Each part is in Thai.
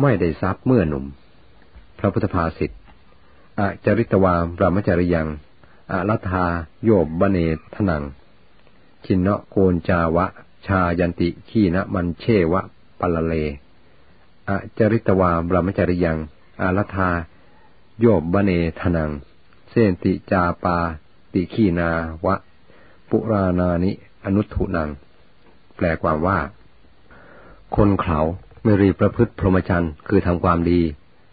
ไม่ได้ทรัพย์เมื่อหนุ่ม พระพุทธภาษิตอจริตวามรมจริยังอรัธาโยบบเนทนัง ชินเนะโกนจาวะ ชายันติขีนะมันเชวะปัลเลอจริตวามรมจริยังอารัธาโยบบเนทนัง เสนติจาปาติขีนาวะ ปุรานานิอนุทุนัง แปลความว่า คนเขา ไม่รีประพฤติพรหมจรรย์คือทำความดี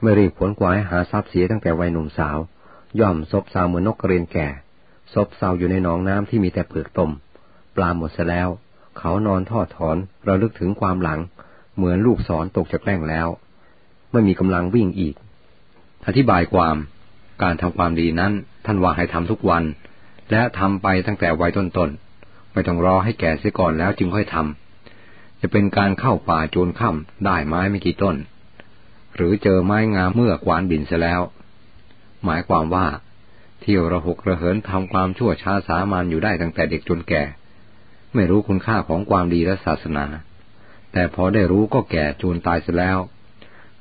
ไม่รีบขวนขวายหาทรัพย์เสียตั้งแต่วัยหนุ่มสาว ย่อมซบเซาเหมือนนกกระเรียนแก่ ซบเซาอยู่ในหนองน้ำที่มีแต่เปลือกตม ปลาหมดเสียแล้ว เขานอนทอดถอนเระลึกถึงความหลัง เหมือนลูกศรตกจากแกล้งแล้ว ไม่มีกำลังวิ่งอีก อธิบายความการทำความดีนั้นท่านว่าให้ทำทุกวัน และทำไปตั้งแต่วัยต้นๆไม่ต้องรอให้แก่เสียก่อนแล้วจึงค่อยทำ จะเป็นการเข้าป่าโจรค่ำได้ไม้ไม่กี่ต้น หรือเจอไม้งามเมื่อกวานบินเสียแล้ว หมายความว่า เที่ยวระหกระเหินทำความชั่วช้าสามัญอยู่ได้ตั้งแต่เด็กจนแก่ ไม่รู้คุณค่าของความดีและศาสนา แต่พอได้รู้ก็แก่จูนตายเสียแล้ว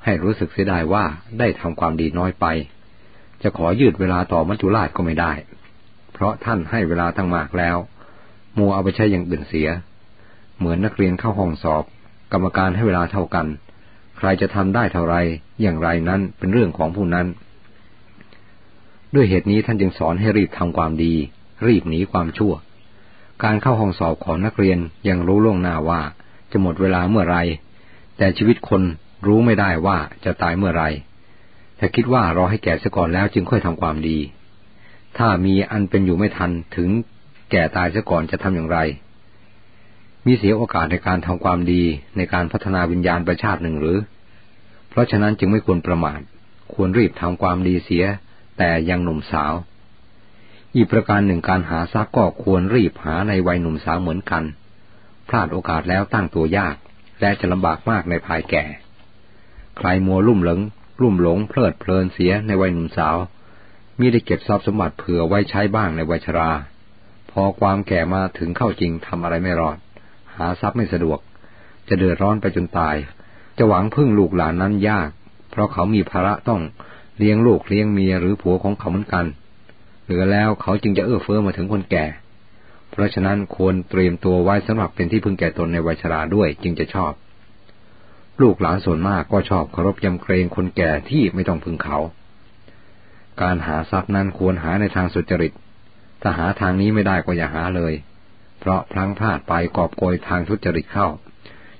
ให้รู้สึกเสียดายว่าได้ทำความดีน้อยไป จะขอยืดเวลาต่อมัจจุราชก็ไม่ได้ เพราะท่านให้เวลาตั้งมากแล้ว มัวเอาไปใช้อย่างอื่นเสีย เหมือนนักเรียนเข้าห้องสอบ กรรมการให้เวลาเท่ากัน ใครจะทำได้เท่าไรอย่างไรนั้นเป็นเรื่องของผู้นั้น ด้วยเหตุนี้ท่านจึงสอนให้รีบทำความดี รีบหนีความชั่ว การเข้าห้องสอบของนักเรียนยังรู้ล่วงหน้าว่าจะหมดเวลาเมื่อไร แต่ชีวิตคนรู้ไม่ได้ว่าจะตายเมื่อไรแต่คิดว่ารอให้แก่ซะก่อนแล้วจึงค่อยทำความดี ถ้ามีอันเป็นอยู่ไม่ทันถึงแก่ตายซะก่อนจะทำอย่างไร มีเสียโอกาสในการทำความดีในการพัฒนาวิญญาณประชาติหนึ่งหรือ เพราะฉะนั้นจึงไม่ควรประมาท ควรรีบทำความดีเสีย แต่ยังหนุ่มสาว อีกประการหนึ่งการหาทรัพย์ก็ควรรีบหาในวัยหนุ่มสาวเหมือนกัน พลาดโอกาสแล้วตั้งตัวยาก และจะลำบากมากในภายแก่ ใครมัวลุ่มหลงลุ่มหลงเพลิดเพลินเสียในวัยหนุ่มสาวมีได้เก็บทรัพย์สมบัติเผื่อไว้ใช้บ้างในวัยชรา พอความแก่มาถึงเข้าจริงทำอะไรไม่รอด หาทรัพย์ไม่สะดวก จะเดือดร้อนไปจนตาย จะหวังพึ่งลูกหลานนั้นยาก เพราะเขามีภาระต้องเลี้ยงลูกเลี้ยงเมียหรือผัวของเขาเหมือนกัน เหลือแล้วเขาจึงจะเอื้อเฟื้อมาถึงคนแก่ เพราะฉะนั้นควรเตรียมตัวไว้สำหรับเป็นที่พึ่งแก่ตนในวัยชราด้วยจึงจะชอบ ลูกหลานส่วนมากก็ชอบเคารพยำเกรงคนแก่ที่ไม่ต้องพึ่งเขา การหาทรัพย์นั้นควรหาในทางสุจริต ถ้าหาทางนี้ไม่ได้ก็อย่าหาเลย เพราะพลั้งพลาดไปกอบโกยทางทุจริตเข้า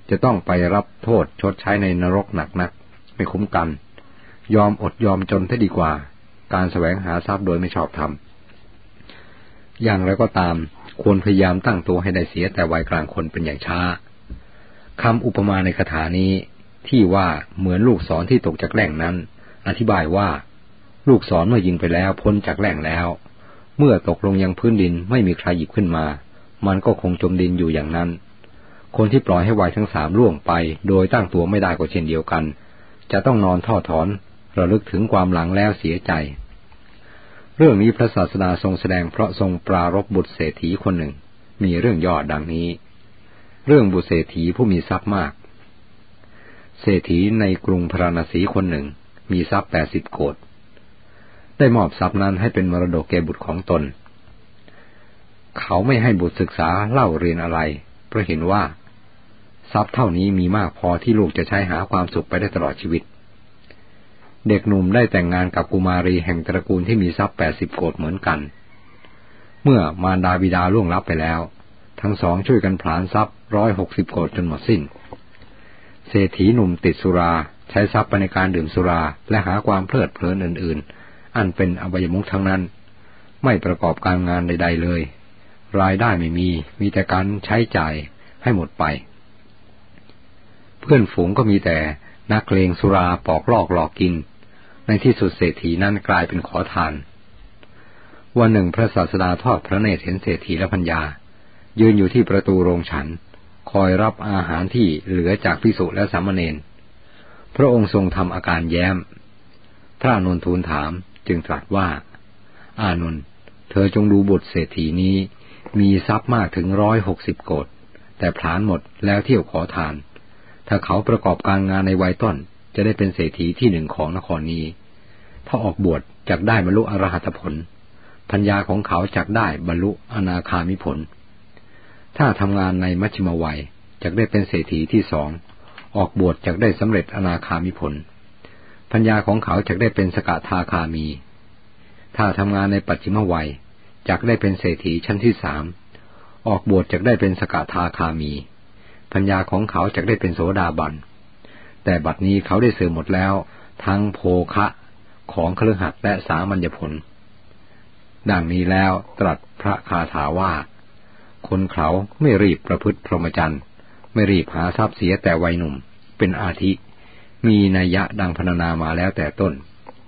จะต้องไปรับโทษชดใช้ในนรกหนักนัก ไม่คุ้มกัน ยอมอดยอมจนถ้าดีกว่า การแสวงหาทรัพย์โดยไม่ชอบธรรมอย่างไรก็ตาม ควรพยายามตั้งตัวให้ได้เสียแต่วัยกลางคนเป็นอย่างช้าคำอุปมาในคาถานี้ที่ว่าเหมือนลูกศรที่ตกจากแหล่งนั้น อธิบายว่า ลูกศรเมื่อยิงไปแล้วพ้นจากแหล่งแล้ว เมื่อตกลงยังพื้นดินไม่มีใครหยิบขึ้นมา มันก็คงจมดินอยู่อย่างนั้น คนที่ปล่อยให้วัยทั้งสามล่วงไป โดยตั้งตัวไม่ได้ก็เช่นเดียวกัน จะต้องนอนท่อถอน ระลึกถึงความหลังแล้วเสียใจ เรื่องนี้พระศาสดาทรงแสดงเพราะทรงปรารบบุตรเศรษฐีคนหนึ่ง มีเรื่องยอดดังนี้ เรื่องบุตรเศรษฐีผู้มีทรัพย์มาก เศรษฐีในกรุงพราณสีคนหนึ่ง มีทรัพย์แปดสิบโกดได้มอบทรัพย์นั้นให้เป็นมรดกแก่บุตรของตน เขาไม่ให้บุตรศึกษาเล่าเรียนอะไร เพราะเห็นว่า ทรัพย์เท่านี้มีมากพอที่ลูกจะใช้หาความสุขไปได้ตลอดชีวิต เด็กหนุ่มได้แต่งงานกับกุมารีแห่งตระกูลที่มีทรัพย์แปดสิบโกดเหมือนกัน เมื่อมารดาบิดาล่วงลับไปแล้ว ทั้งสองช่วยกันผลานทรัพย์ร้อยหกสิบโกดจนหมดสิ้น เศรษฐีหนุ่มติดสุราใช้ทรัพย์ไปในการดื่มสุราและหาความเพลิดเพลินอื่น ๆ อันเป็นอบายมุขทั้งนั้น ไม่ประกอบการงานใด ๆ เลย รายได้ไม่มี มีแต่การใช้จ่ายให้หมดไป เพื่อนฝูงก็มีแต่นักเลงสุราปอกลอกหลอกกิน ในที่สุดเศรษฐีนั้นกลายเป็นขอทาน วันหนึ่งพระศาสดาทอดพระเนตรเห็นเศรษฐีและพัญญา ยืนอยู่ที่ประตูโรงฉัน คอยรับอาหารที่เหลือจากพิสุและสามเณรพระองค์ทรงทำอาการแย้ม พระนนทูลถามจึงตรัสว่า อานนท์เธอจงดูบุตรเศรษฐีนี้ มีทรัพย์มากถึงร้อยหกสิบโกดแต่ผลานหมดแล้วเที่ยวขอทาน ถ้าเขาประกอบการงานในวัยต้น จะได้เป็นเศรษฐีที่หนึ่งของนครนี้ ถ้าออกบวชจักได้บรรลุอรหัตผลพัญญาของเขาจักได้บรรลุอนาคามิผล ถ้าทำงานในมัชฌิมวัยจักได้เป็นเศรษฐีที่สอง ออกบวชจักได้สำเร็จอนาคามิผลพัญญาของเขาจักได้เป็นสกทาคามี ถ้าทำงานในปัจฉิมวัย จักได้เป็นเศรษฐีชั้นที่สาม ออกบวชจักได้เป็นสกทาคามี พัญญาของเขาจักได้เป็นโสดาบัน แต่บัดนี้เขาได้เสื่อมหมดแล้ว ทั้งโภคะของเครือขัดและสามัญญผล ดังนี้แล้วตรัสพระคาถาว่า คนเขาไม่รีบประพฤติพรหมจรรย์ ไม่รีบหาทรัพย์เสียแต่วัยหนุ่ม เป็นอาทิ มีนัยยะดังพรรณนามาแล้วแต่ต้น